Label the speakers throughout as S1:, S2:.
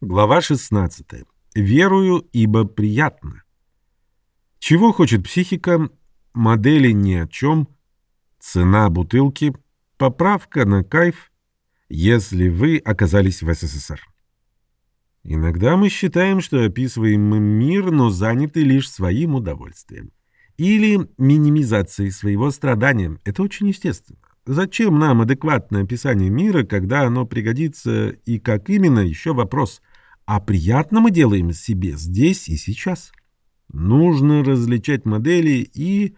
S1: Глава 16. Верую, ибо приятно. Чего хочет психика? Модели ни о чем. Цена бутылки. Поправка на кайф. Если вы оказались в СССР. Иногда мы считаем, что описываем мир, но заняты лишь своим удовольствием. Или минимизацией своего страдания. Это очень естественно. Зачем нам адекватное описание мира, когда оно пригодится и как именно, еще вопрос. А приятно мы делаем себе здесь и сейчас. Нужно различать модели и...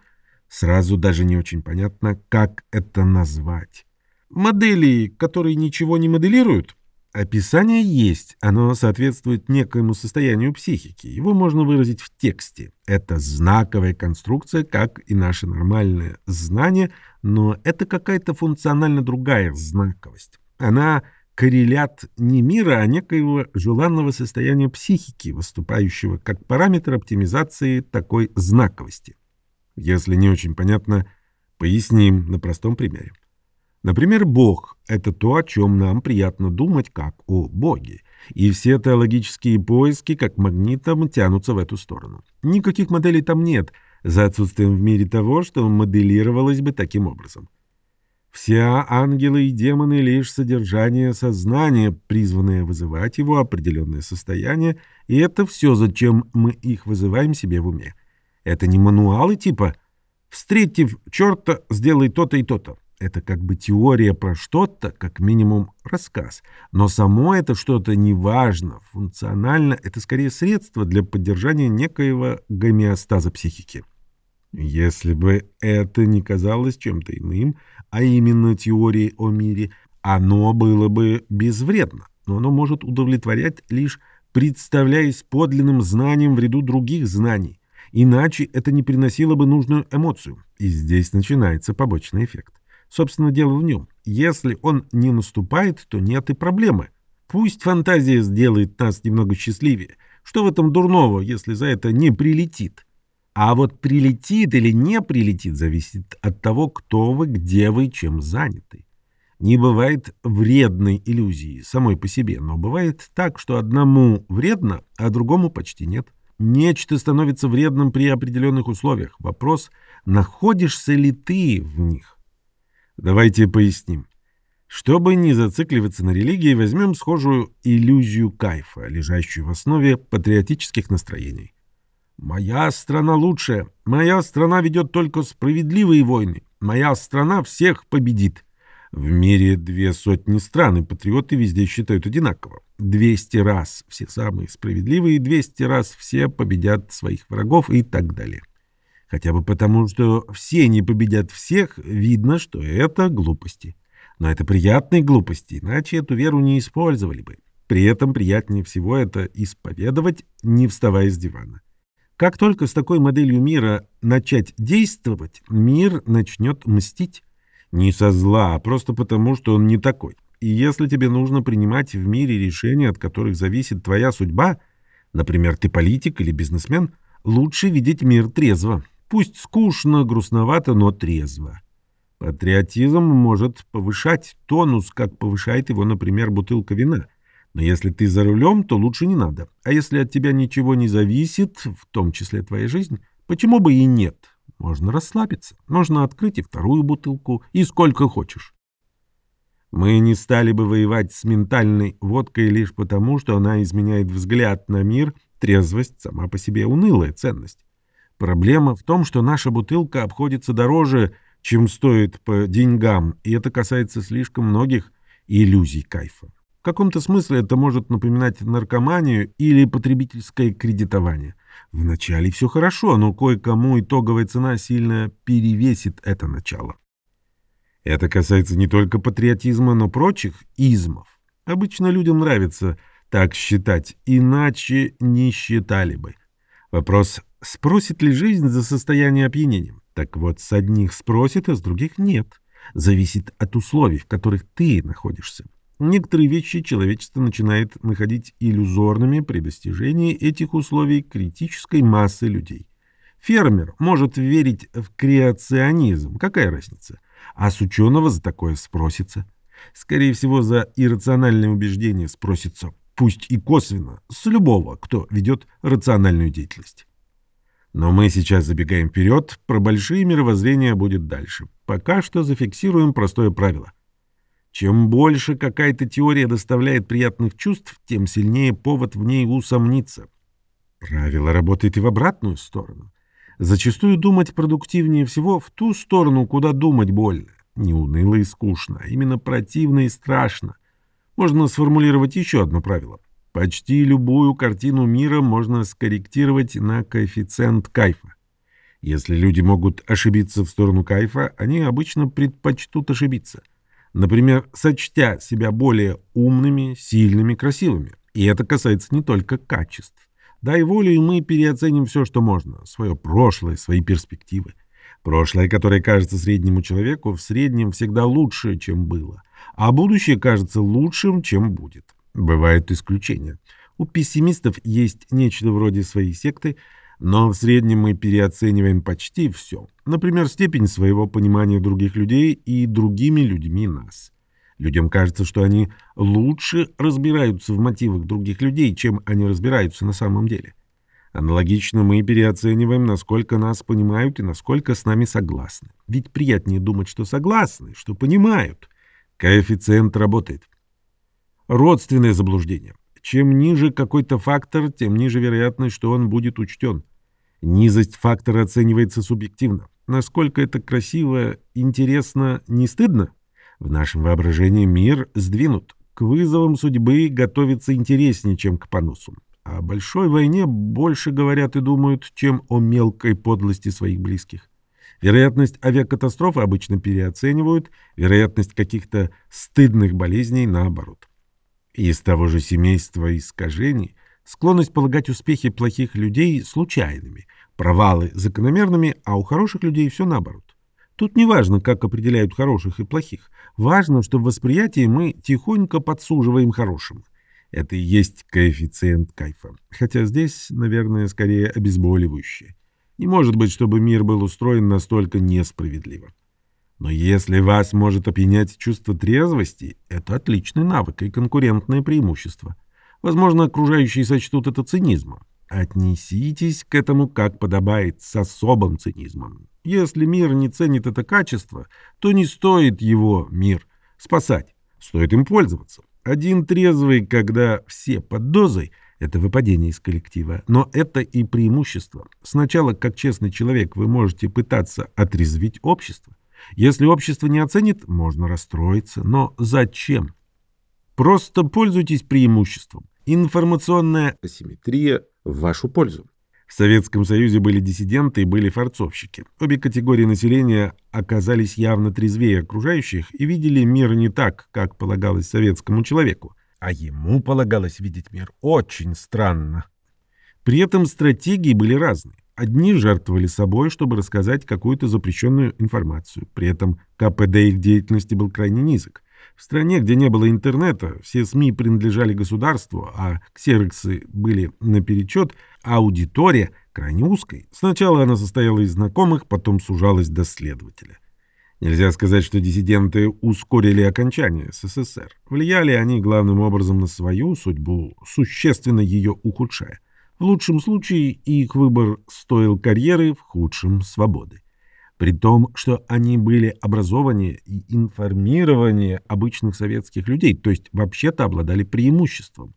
S1: Сразу даже не очень понятно, как это назвать. Модели, которые ничего не моделируют, Описание есть, оно соответствует некоему состоянию психики. Его можно выразить в тексте. Это знаковая конструкция, как и наше нормальное знание, но это какая-то функционально другая знаковость. Она коррелят не мира, а некоего желанного состояния психики, выступающего как параметр оптимизации такой знаковости. Если не очень понятно, поясним на простом примере. Например, Бог — это то, о чем нам приятно думать, как о Боге. И все теологические поиски, как магнитом, тянутся в эту сторону. Никаких моделей там нет, за отсутствием в мире того, что моделировалось бы таким образом. Все ангелы и демоны — лишь содержание сознания, призванное вызывать его определенное состояние, и это все, зачем мы их вызываем себе в уме. Это не мануалы типа «встретив черта, сделай то-то и то-то». Это как бы теория про что-то, как минимум рассказ. Но само это что-то не важно. Функционально это скорее средство для поддержания некоего гомеостаза психики. Если бы это не казалось чем-то иным, а именно теорией о мире, оно было бы безвредно. Но оно может удовлетворять лишь представляясь подлинным знанием в ряду других знаний. Иначе это не приносило бы нужную эмоцию. И здесь начинается побочный эффект. Собственно, дело в нем. Если он не наступает, то нет и проблемы. Пусть фантазия сделает нас немного счастливее. Что в этом дурного, если за это не прилетит? А вот прилетит или не прилетит, зависит от того, кто вы, где вы, чем заняты. Не бывает вредной иллюзии самой по себе, но бывает так, что одному вредно, а другому почти нет. Нечто становится вредным при определенных условиях. Вопрос, находишься ли ты в них? Давайте поясним. Чтобы не зацикливаться на религии, возьмем схожую иллюзию кайфа, лежащую в основе патриотических настроений. «Моя страна лучшая. Моя страна ведет только справедливые войны. Моя страна всех победит». В мире две сотни стран, и патриоты везде считают одинаково. Двести раз все самые справедливые, двести раз все победят своих врагов и так далее. Хотя бы потому, что все не победят всех, видно, что это глупости. Но это приятные глупости, иначе эту веру не использовали бы. При этом приятнее всего это исповедовать, не вставая с дивана. Как только с такой моделью мира начать действовать, мир начнет мстить. Не со зла, а просто потому, что он не такой. И если тебе нужно принимать в мире решения, от которых зависит твоя судьба, например, ты политик или бизнесмен, лучше видеть мир трезво. Пусть скучно, грустновато, но трезво. Патриотизм может повышать тонус, как повышает его, например, бутылка вина. Но если ты за рулем, то лучше не надо. А если от тебя ничего не зависит, в том числе твоя жизнь, почему бы и нет? Можно расслабиться. Можно открыть и вторую бутылку, и сколько хочешь. Мы не стали бы воевать с ментальной водкой лишь потому, что она изменяет взгляд на мир, трезвость сама по себе унылая ценность. Проблема в том, что наша бутылка обходится дороже, чем стоит по деньгам, и это касается слишком многих иллюзий кайфа. В каком-то смысле это может напоминать наркоманию или потребительское кредитование. Вначале все хорошо, но кое-кому итоговая цена сильно перевесит это начало. Это касается не только патриотизма, но прочих измов. Обычно людям нравится так считать, иначе не считали бы. Вопрос Спросит ли жизнь за состояние опьянения? Так вот, с одних спросит, а с других нет. Зависит от условий, в которых ты находишься. Некоторые вещи человечество начинает находить иллюзорными при достижении этих условий критической массы людей. Фермер может верить в креационизм, какая разница? А с ученого за такое спросится. Скорее всего, за иррациональное убеждение спросится. пусть и косвенно, с любого, кто ведет рациональную деятельность. Но мы сейчас забегаем вперед, про большие мировоззрения будет дальше. Пока что зафиксируем простое правило. Чем больше какая-то теория доставляет приятных чувств, тем сильнее повод в ней усомниться. Правило работает и в обратную сторону. Зачастую думать продуктивнее всего в ту сторону, куда думать больно. Не уныло и скучно, а именно противно и страшно. Можно сформулировать еще одно правило. Почти любую картину мира можно скорректировать на коэффициент кайфа. Если люди могут ошибиться в сторону кайфа, они обычно предпочтут ошибиться. Например, сочтя себя более умными, сильными, красивыми. И это касается не только качеств. Дай волю, и мы переоценим все, что можно. Свое прошлое, свои перспективы. Прошлое, которое кажется среднему человеку, в среднем всегда лучше, чем было. А будущее кажется лучшим, чем будет. Бывают исключения. У пессимистов есть нечто вроде своей секты, но в среднем мы переоцениваем почти все. Например, степень своего понимания других людей и другими людьми нас. Людям кажется, что они лучше разбираются в мотивах других людей, чем они разбираются на самом деле. Аналогично мы переоцениваем, насколько нас понимают и насколько с нами согласны. Ведь приятнее думать, что согласны, что понимают. Коэффициент работает. Родственное заблуждение. Чем ниже какой-то фактор, тем ниже вероятность, что он будет учтен. Низость фактора оценивается субъективно. Насколько это красиво, интересно, не стыдно? В нашем воображении мир сдвинут. К вызовам судьбы готовится интереснее, чем к поносу. О большой войне больше говорят и думают, чем о мелкой подлости своих близких. Вероятность авиакатастрофы обычно переоценивают, вероятность каких-то стыдных болезней наоборот. Из того же семейства искажений склонность полагать успехи плохих людей случайными, провалы закономерными, а у хороших людей все наоборот. Тут не важно, как определяют хороших и плохих. Важно, что в восприятии мы тихонько подсуживаем хорошим. Это и есть коэффициент кайфа. Хотя здесь, наверное, скорее обезболивающее. Не может быть, чтобы мир был устроен настолько несправедливо. Но если вас может опьянять чувство трезвости, это отличный навык и конкурентное преимущество. Возможно, окружающие сочтут это цинизмом. Отнеситесь к этому как подобает, с особым цинизмом. Если мир не ценит это качество, то не стоит его, мир, спасать. Стоит им пользоваться. Один трезвый, когда все под дозой, это выпадение из коллектива. Но это и преимущество. Сначала, как честный человек, вы можете пытаться отрезвить общество. Если общество не оценит, можно расстроиться. Но зачем? Просто пользуйтесь преимуществом. Информационная асимметрия в вашу пользу. В Советском Союзе были диссиденты и были форцовщики. Обе категории населения оказались явно трезвее окружающих и видели мир не так, как полагалось советскому человеку. А ему полагалось видеть мир очень странно. При этом стратегии были разные. Одни жертвовали собой, чтобы рассказать какую-то запрещенную информацию. При этом КПД их деятельности был крайне низок. В стране, где не было интернета, все СМИ принадлежали государству, а ксероксы были наперечет, аудитория крайне узкой. Сначала она состояла из знакомых, потом сужалась до следователя. Нельзя сказать, что диссиденты ускорили окончание СССР. Влияли они главным образом на свою судьбу, существенно ее ухудшая. В лучшем случае их выбор стоил карьеры, в худшем — свободы. При том, что они были образованнее и информированнее обычных советских людей, то есть вообще-то обладали преимуществом.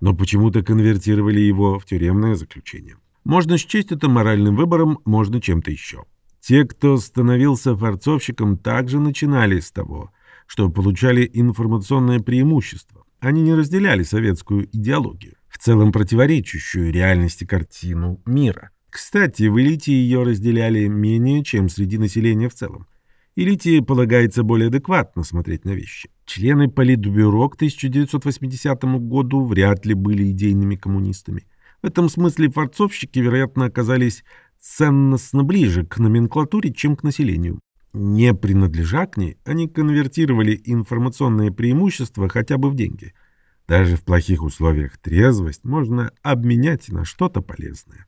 S1: Но почему-то конвертировали его в тюремное заключение. Можно счесть это моральным выбором, можно чем-то еще. Те, кто становился форцовщиком, также начинали с того, что получали информационное преимущество. Они не разделяли советскую идеологию в целом противоречащую реальности картину мира. Кстати, в элите ее разделяли менее, чем среди населения в целом. Элите полагается более адекватно смотреть на вещи. Члены Политбюро к 1980 году вряд ли были идейными коммунистами. В этом смысле форцовщики, вероятно, оказались ценностно ближе к номенклатуре, чем к населению. Не принадлежа к ней, они конвертировали информационное преимущество хотя бы в деньги – даже в плохих условиях трезвость можно обменять на что-то полезное.